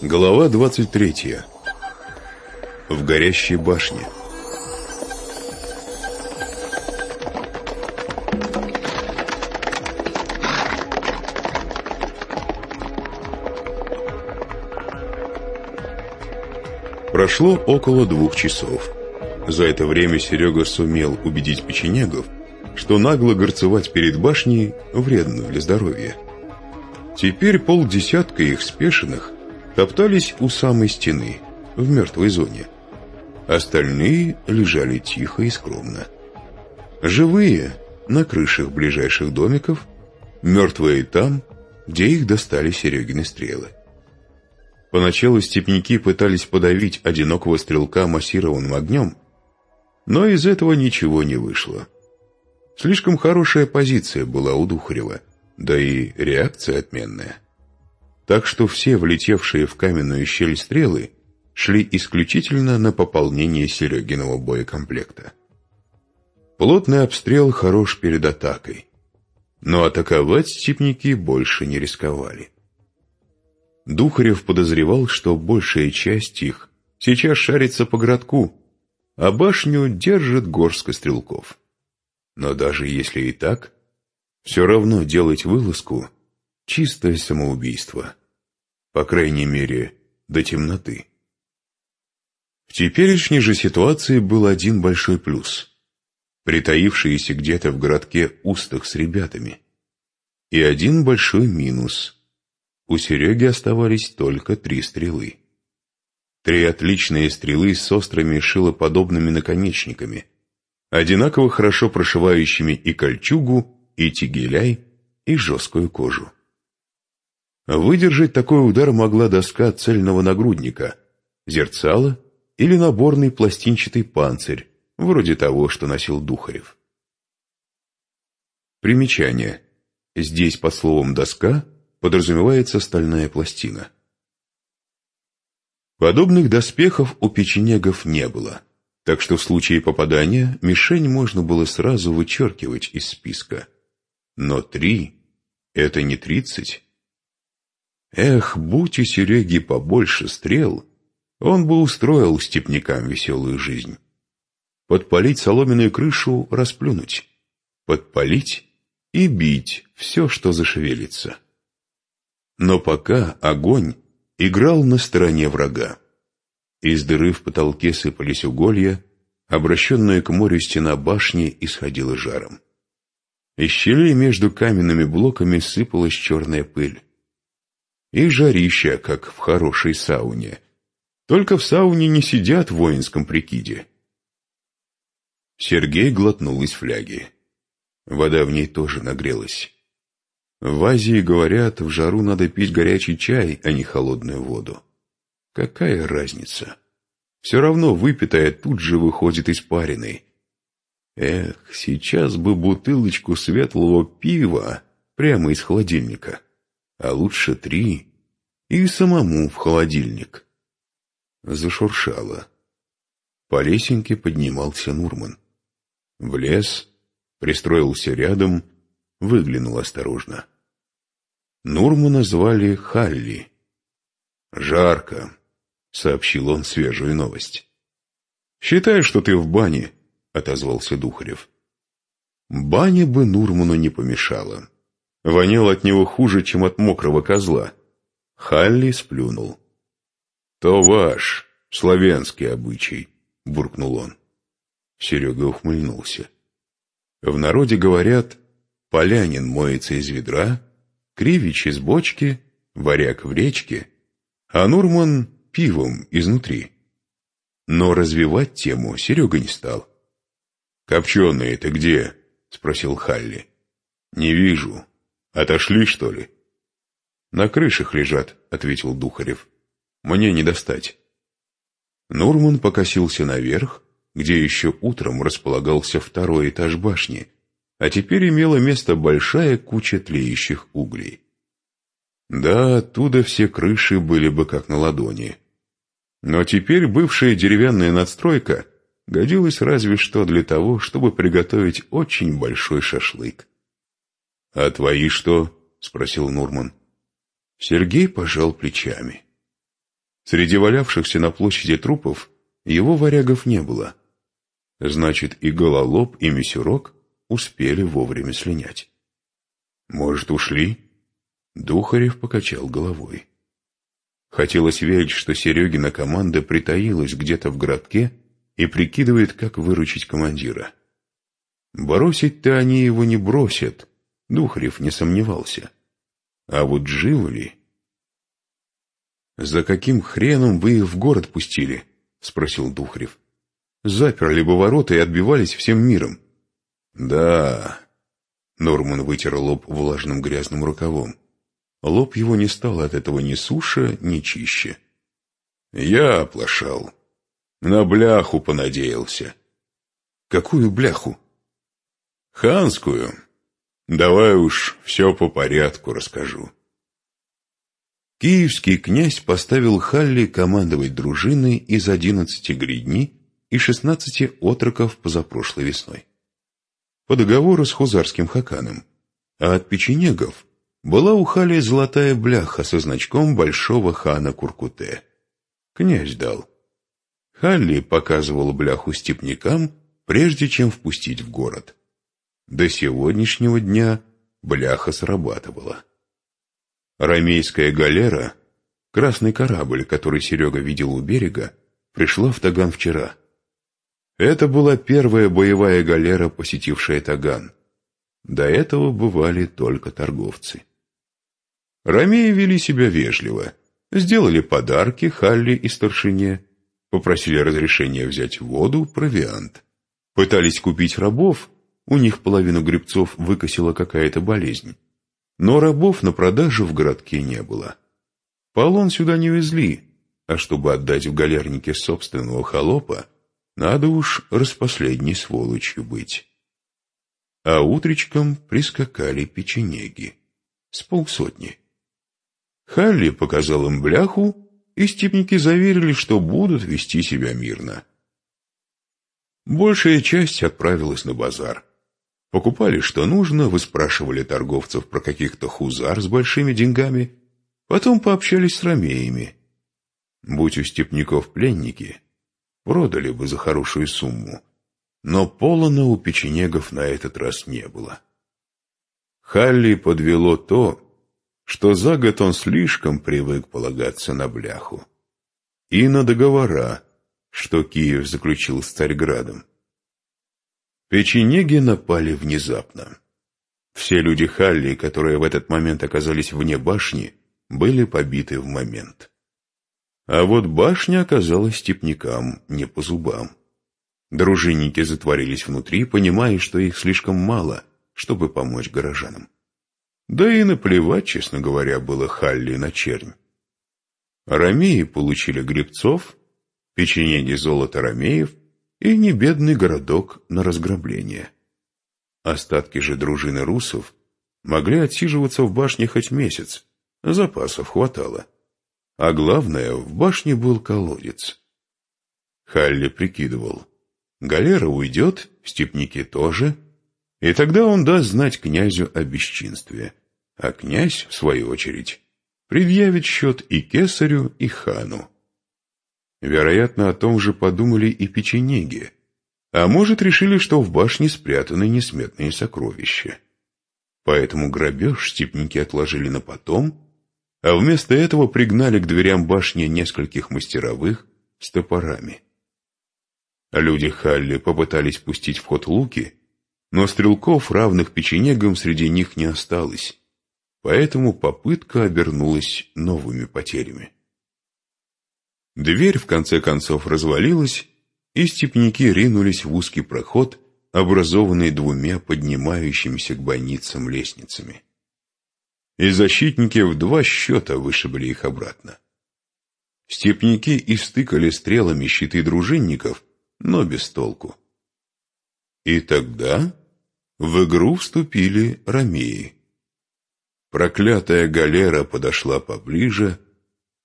Глава 23. В горящей башне. Прошло около двух часов. За это время Серега сумел убедить печенегов, что нагло горцевать перед башней вредно для здоровья. Теперь полдесятка их спешенных топтались у самой стены, в мертвой зоне. Остальные лежали тихо и скромно. Живые на крышах ближайших домиков, мертвые там, где их достали Серегины стрелы. Поначалу степняки пытались подавить одинокого стрелка массированным огнем, но из этого ничего не вышло. Слишком хорошая позиция была у Духарева, да и реакция отменная так что все влетевшие в каменную щель стрелы шли исключительно на пополнение Серегиного боекомплекта. Плотный обстрел хорош перед атакой, но атаковать степники больше не рисковали. Духарев подозревал, что большая часть их сейчас шарится по городку, а башню держит горстка стрелков. Но даже если и так, все равно делать вылазку — чистое самоубийство по крайней мере, до темноты. В теперешней же ситуации был один большой плюс. Притаившиеся где-то в городке устах с ребятами. И один большой минус. У Сереги оставались только три стрелы. Три отличные стрелы с острыми шилоподобными наконечниками, одинаково хорошо прошивающими и кольчугу, и тигеляй, и жесткую кожу. Выдержать такой удар могла доска цельного нагрудника, зерцало или наборный пластинчатый панцирь, вроде того, что носил Духарев. Примечание. Здесь под словом «доска» подразумевается стальная пластина. Подобных доспехов у печенегов не было, так что в случае попадания мишень можно было сразу вычеркивать из списка. Но три — это не тридцать, Эх, будь у Сереги побольше стрел, он бы устроил степнякам веселую жизнь. Подпалить соломенную крышу, расплюнуть. Подпалить и бить все, что зашевелится. Но пока огонь играл на стороне врага. Из дыры в потолке сыпались уголья, обращенная к морю стена башни исходила жаром. Из щелей между каменными блоками сыпалась черная пыль. И жарища, как в хорошей сауне. Только в сауне не сидят в воинском прикиде. Сергей глотнул из фляги. Вода в ней тоже нагрелась. В Азии, говорят, в жару надо пить горячий чай, а не холодную воду. Какая разница? Все равно выпитая тут же выходит испаренной. Эх, сейчас бы бутылочку светлого пива прямо из холодильника а лучше три, и самому в холодильник. Зашуршало. По лесенке поднимался Нурман. Влез, пристроился рядом, выглянул осторожно. Нурмана звали Халли. «Жарко», — сообщил он свежую новость. «Считай, что ты в бане», — отозвался Духарев. Баня бы Нурману не помешала вонял от него хуже, чем от мокрого козла. Халли сплюнул. «То ваш, славянский обычай», — буркнул он. Серега ухмыльнулся. В народе говорят, полянин моется из ведра, кривич из бочки, варяг в речке, а Нурман пивом изнутри. Но развивать тему Серега не стал. «Копченые-то где?» — спросил Халли. «Не вижу. Отошли, что ли? На крышах лежат, ответил Духарев. Мне не достать. Нурман покосился наверх, где еще утром располагался второй этаж башни, а теперь имела место большая куча тлеющих углей. Да, оттуда все крыши были бы как на ладони. Но теперь бывшая деревянная надстройка годилась разве что для того, чтобы приготовить очень большой шашлык. «А твои что?» — спросил Нурман. Сергей пожал плечами. Среди валявшихся на площади трупов его варягов не было. Значит, и гололоб, и мисюрок успели вовремя слинять. Может, ушли? Духарев покачал головой. Хотелось верить, что Серегина команда притаилась где-то в городке и прикидывает, как выручить командира. Бросить-то они его не бросят, Духарев не сомневался. А вот живы ли? «За каким хреном вы их в город пустили?» — спросил Духарев. «Заперли бы ворота и отбивались всем миром». «Да...» — Норман вытер лоб влажным грязным рукавом. Лоб его не стал от этого ни суше, ни чище. «Я оплошал. На бляху понадеялся». «Какую бляху?» «Ханскую. Давай уж все по порядку расскажу». Киевский князь поставил Халли командовать дружиной из одиннадцати гридни и шестнадцати отроков позапрошлой весной. По договору с хузарским хаканом, а от печенегов была у Хали золотая бляха со значком большого хана Куркуте. Князь дал. Халли показывал бляху степнякам, прежде чем впустить в город. До сегодняшнего дня бляха срабатывала. Рамейская галера, красный корабль, который Серега видел у берега, пришла в Таган вчера. Это была первая боевая галера, посетившая Таган. До этого бывали только торговцы. Ромеи вели себя вежливо, сделали подарки Халли и старшине, попросили разрешения взять воду, провиант. Пытались купить рабов, у них половину гребцов выкосила какая-то болезнь. Но рабов на продажу в городке не было. Полон сюда не везли, а чтобы отдать в галернике собственного холопа, надо уж распоследней сволочью быть. А утречком прискакали печенеги. С полсотни. Халли показал им бляху, и степники заверили, что будут вести себя мирно. Большая часть отправилась на базар. Покупали, что нужно, выспрашивали торговцев про каких-то хузар с большими деньгами, потом пообщались с ромеями. Будь у степняков пленники, продали бы за хорошую сумму, но полона у печенегов на этот раз не было. Халли подвело то, что за год он слишком привык полагаться на бляху. И на договора, что Киев заключил с Царьградом. Печенеги напали внезапно. Все люди Халли, которые в этот момент оказались вне башни, были побиты в момент. А вот башня оказалась степнякам не по зубам. Дружинники затворились внутри, понимая, что их слишком мало, чтобы помочь горожанам. Да и наплевать, честно говоря, было Халли на чернь. Ромеи получили гребцов, печенеги золото ромеев и небедный городок на разграбление. Остатки же дружины русов могли отсиживаться в башне хоть месяц, запасов хватало. А главное, в башне был колодец. Халли прикидывал, галера уйдет, степники тоже — и тогда он даст знать князю о бесчинстве, а князь, в свою очередь, предъявит счет и кесарю, и хану. Вероятно, о том же подумали и печенеги, а может, решили, что в башне спрятаны несметные сокровища. Поэтому грабеж степники отложили на потом, а вместо этого пригнали к дверям башни нескольких мастеровых с топорами. Люди Халли попытались пустить в ход луки, но стрелков, равных печенегам, среди них не осталось, поэтому попытка обернулась новыми потерями. Дверь в конце концов развалилась, и степняки ринулись в узкий проход, образованный двумя поднимающимися к бойницам лестницами. И защитники в два счета вышибли их обратно. Степняки истыкали стрелами щиты дружинников, но без толку. И тогда в игру вступили ромеи. Проклятая галера подошла поближе,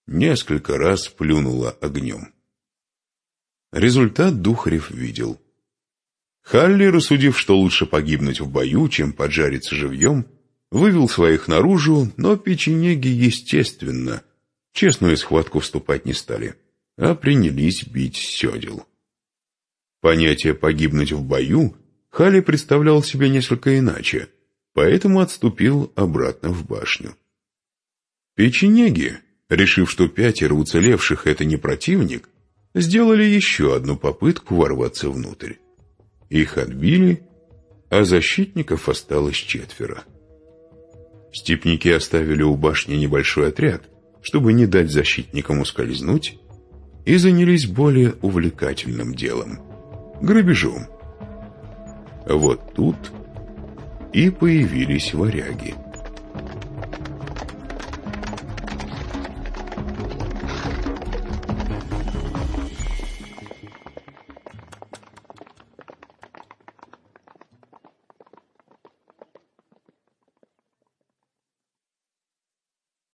несколько раз плюнула огнем. Результат Духарев видел. Халли, рассудив, что лучше погибнуть в бою, чем поджариться живьем, вывел своих наружу, но печенеги, естественно, честную схватку вступать не стали, а принялись бить седел. Понятие «погибнуть в бою» Хали представлял себе несколько иначе, поэтому отступил обратно в башню. Печенеги, решив, что пятеро уцелевших — это не противник, сделали еще одну попытку ворваться внутрь. Их отбили, а защитников осталось четверо. Степники оставили у башни небольшой отряд, чтобы не дать защитникам ускользнуть, и занялись более увлекательным делом – грабежом. Вот тут и появились варяги –